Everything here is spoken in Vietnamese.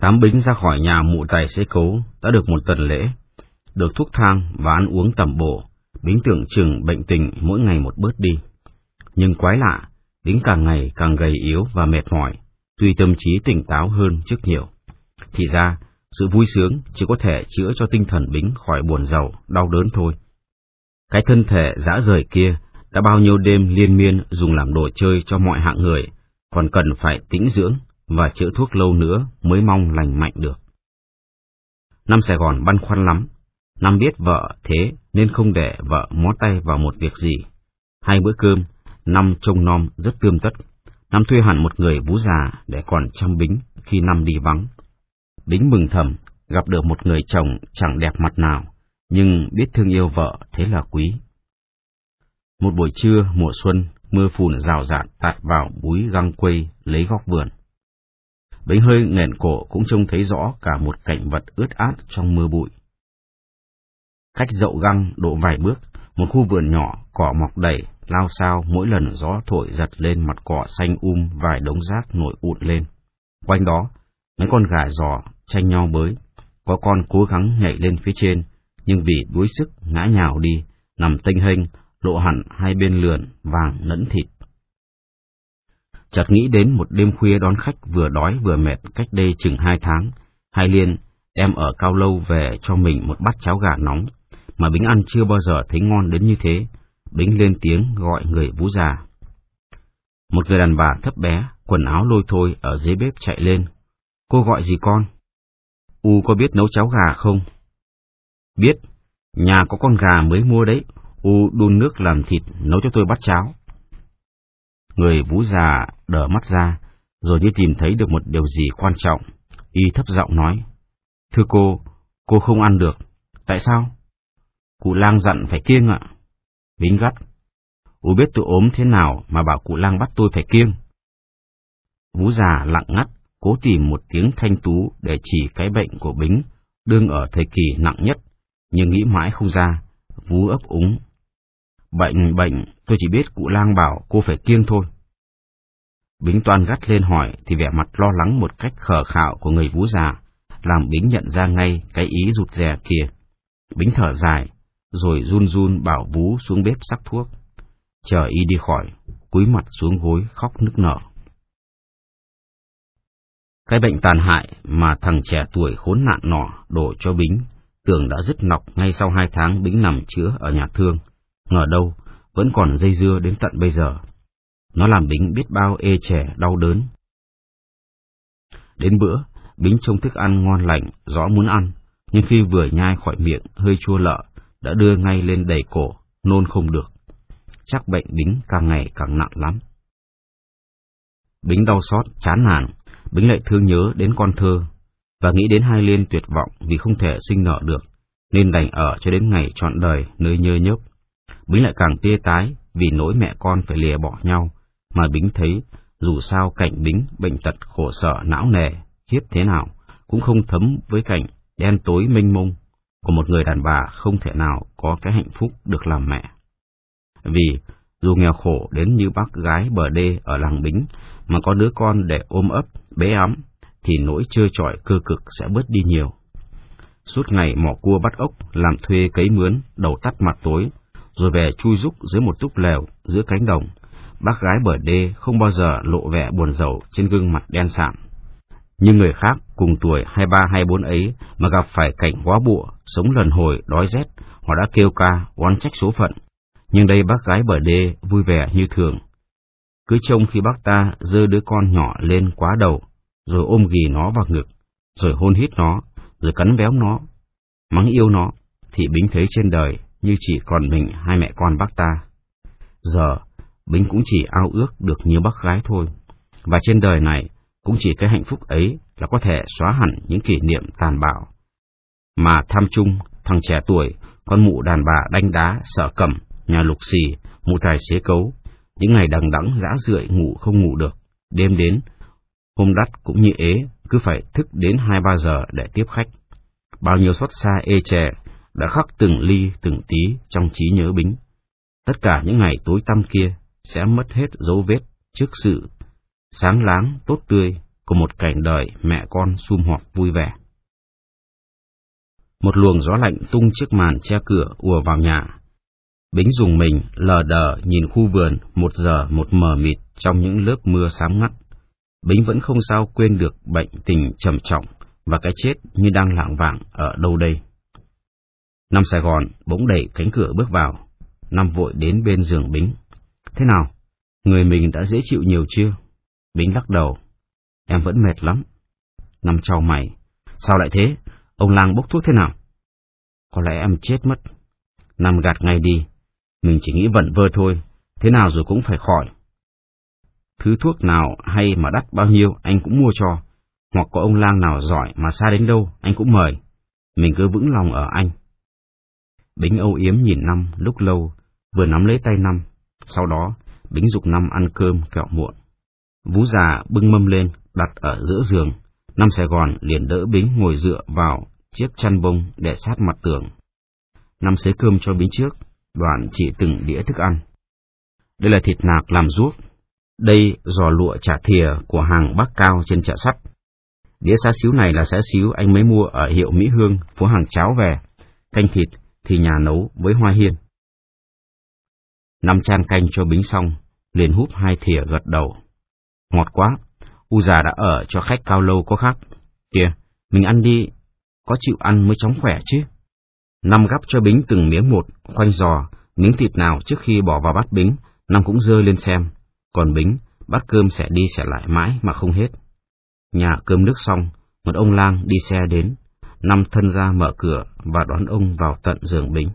Tám bính ra khỏi nhà mụ tài xế cố đã được một tuần lễ, được thuốc thang và ăn uống tầm bổ, Bính tưởng chừng bệnh tình mỗi ngày một bớt đi. Nhưng quái lạ, Bính càng ngày càng gầy yếu và mệt mỏi, tuy tâm trí tỉnh táo hơn trước nhiều. Thì ra, sự vui sướng chỉ có thể chữa cho tinh thần Bính khỏi buồn giàu, đau đớn thôi. Cái thân thể dã rời kia đã bao nhiêu đêm liên miên dùng làm đồ chơi cho mọi hạng người, còn cần phải tĩnh dưỡng và chữa thuốc lâu nữa mới mong lành mạnh được. Năm Sài Gòn băn khoăn lắm, Năm biết vợ thế nên không để vợ mó tay vào một việc gì. Hai bữa cơm, Năm trông nom rất tươm tất. Năm thuê hẳn một người vú già để còn chăm Bính khi Năm đi vắng. Bính mừng thầm, gặp được một người chồng chẳng đẹp mặt nào, nhưng biết thương yêu vợ thế là quý. Một buổi trưa mùa xuân, mưa phùn rào rạt tạt vào búi găng quây lấy góc vườn. Bính hơi nghẹn cổ cũng trông thấy rõ cả một cảnh vật ướt át trong mưa bụi. Cách dậu găng độ vài bước, một khu vườn nhỏ, cỏ mọc đầy, lao sao mỗi lần gió thổi giật lên mặt cỏ xanh um vài đống rác nổi ụn lên. Quanh đó, mấy con gà giò tranh nhau bới, có con cố gắng nhảy lên phía trên, nhưng vì đuối sức ngã nhào đi, nằm tinh hình, lộ hẳn hai bên lườn vàng lẫn thịt. Chợt nghĩ đến một đêm khuya đón khách vừa đói vừa mệt cách đây chừng hai tháng, hai liên đem ở cao lâu về cho mình một bát cháo gà nóng, mà Bính ăn chưa bao giờ thấy ngon đến như thế. Bính lên tiếng gọi người vú già. Một người đàn bà thấp bé, quần áo lôi thôi ở dưới bếp chạy lên. Cô gọi gì con? U có biết nấu cháo gà không? Biết, nhà có con gà mới mua đấy. U đun nước làm thịt, nấu cho tôi bát cháo. Người vú già đờ mắt ra, rồi như tìm thấy được một điều gì quan trọng. Y thấp giọng nói, Thưa cô, cô không ăn được. Tại sao? Cụ lang dặn phải kiêng ạ. Bính gắt. Ú biết tôi ốm thế nào mà bảo cụ lang bắt tôi phải kiêng. Vú già lặng ngắt, cố tìm một tiếng thanh tú để chỉ cái bệnh của Bính, đương ở thời kỳ nặng nhất, nhưng nghĩ mãi không ra, vú ấp úng. Bệnh, bệnh, tôi chỉ biết cụ lang bảo cô phải kiêng thôi. Bính toan gắt lên hỏi thì vẻ mặt lo lắng một cách khờ khạo của người vú già, làm Bính nhận ra ngay cái ý rụt rè kia. Bính thở dài, rồi run run bảo vú xuống bếp sắc thuốc. Chờ y đi khỏi, cúi mặt xuống gối khóc nức nở. Cái bệnh tàn hại mà thằng trẻ tuổi khốn nạn nọ đổ cho Bính, tưởng đã dứt nọc ngay sau hai tháng Bính nằm chữa ở nhà thương. Ngờ đâu, vẫn còn dây dưa đến tận bây giờ. Nó làm Bính biết bao ê trẻ đau đớn. Đến bữa, Bính trông thức ăn ngon lành, rõ muốn ăn, nhưng khi vừa nhai khỏi miệng hơi chua lợ, đã đưa ngay lên đầy cổ, nôn không được. Chắc bệnh Bính càng ngày càng nặng lắm. Bính đau xót, chán nản, Bính lại thương nhớ đến con thơ, và nghĩ đến hai liên tuyệt vọng vì không thể sinh nợ được, nên đành ở cho đến ngày trọn đời nơi nhơ nhớp. Bính lại càng tia tái vì nỗi mẹ con phải lìa bỏ nhau, mà Bính thấy dù sao cảnh Bính bệnh tật khổ sở não nề, hiếp thế nào, cũng không thấm với cảnh đen tối mênh mông của một người đàn bà không thể nào có cái hạnh phúc được làm mẹ. Vì dù nghèo khổ đến như bác gái bờ đê ở làng Bính mà có đứa con để ôm ấp, bế ấm, thì nỗi trơ trọi cơ cực sẽ bớt đi nhiều. Suốt ngày mỏ cua bắt ốc, làm thuê cấy mướn, đầu tắt mặt tối, rồi về chui rúc dưới một túp lều giữa cánh đồng. Bác gái bờ đê không bao giờ lộ vẻ buồn rầu trên gương mặt đen sạm. Nhưng người khác cùng tuổi hai ba hai bốn ấy mà gặp phải cảnh quá bụa, sống lần hồi, đói rét, họ đã kêu ca, oán trách số phận. Nhưng đây bác gái bờ đê vui vẻ như thường. Cứ trông khi bác ta dơ đứa con nhỏ lên quá đầu, rồi ôm ghì nó vào ngực, rồi hôn hít nó, rồi cắn béo nó, mắng yêu nó, thì Bính thấy trên đời như chỉ còn mình hai mẹ con bác ta. Giờ, Bính cũng chỉ ao ước được như bác gái thôi. Và trên đời này, cũng chỉ cái hạnh phúc ấy là có thể xóa hẳn những kỷ niệm tàn bạo. Mà tham chung, thằng trẻ tuổi, con mụ đàn bà đánh đá, sợ cẩm, nhà lục xì, mụ tài xế cấu, những ngày đằng đẵng dã rượi ngủ không ngủ được, đêm đến, hôm đắt cũng như ế, cứ phải thức đến hai ba giờ để tiếp khách. Bao nhiêu xót xa ê chè đã khắc từng ly từng tí trong trí nhớ bính. Tất cả những ngày tối tăm kia sẽ mất hết dấu vết trước sự sáng láng, tốt tươi của một cảnh đời mẹ con sum họp vui vẻ. Một luồng gió lạnh tung chiếc màn che cửa ùa vào nhà. Bính dùng mình lờ đờ nhìn khu vườn một giờ một mờ mịt trong những lớp mưa sám ngắt. Bính vẫn không sao quên được bệnh tình trầm trọng và cái chết như đang lạng vạng ở đâu đây. Năm Sài Gòn bỗng đẩy cánh cửa bước vào, Năm vội đến bên giường Bính. Thế nào? Người mình đã dễ chịu nhiều chưa? Bính lắc đầu. Em vẫn mệt lắm. Năm trao mày. Sao lại thế? Ông lang bốc thuốc thế nào? Có lẽ em chết mất. Năm gạt ngay đi. Mình chỉ nghĩ vẩn vơ thôi. Thế nào rồi cũng phải khỏi. Thứ thuốc nào hay mà đắt bao nhiêu anh cũng mua cho. Hoặc có ông lang nào giỏi mà xa đến đâu anh cũng mời. Mình cứ vững lòng ở anh. Bính âu yếm nhìn Năm lúc lâu, vừa nắm lấy tay Năm. Sau đó, Bính dục Năm ăn cơm kẹo muộn. Vú già bưng mâm lên, đặt ở giữa giường. Năm Sài Gòn liền đỡ Bính ngồi dựa vào chiếc chăn bông để sát mặt tường. Năm xế cơm cho Bính trước, đoạn chỉ từng đĩa thức ăn. Đây là thịt nạc làm ruốc. Đây giò lụa chả thìa của hàng Bắc Cao trên chợ sắt. Đĩa xá xíu này là xá xíu anh mới mua ở hiệu Mỹ Hương, phố hàng cháo về. Canh thịt thì nhà nấu với hoa hiên. Năm chan canh cho bính xong, liền húp hai thìa gật đầu. Ngọt quá, U già đã ở cho khách cao lâu có khác. Kìa, mình ăn đi, có chịu ăn mới chóng khỏe chứ. Năm gắp cho bính từng miếng một, khoanh giò, miếng thịt nào trước khi bỏ vào bát bính, Năm cũng rơi lên xem. Còn bính, bát cơm sẽ đi sẽ lại mãi mà không hết. Nhà cơm nước xong, một ông lang đi xe đến, Năm thân ra mở cửa và đón ông vào tận giường bính.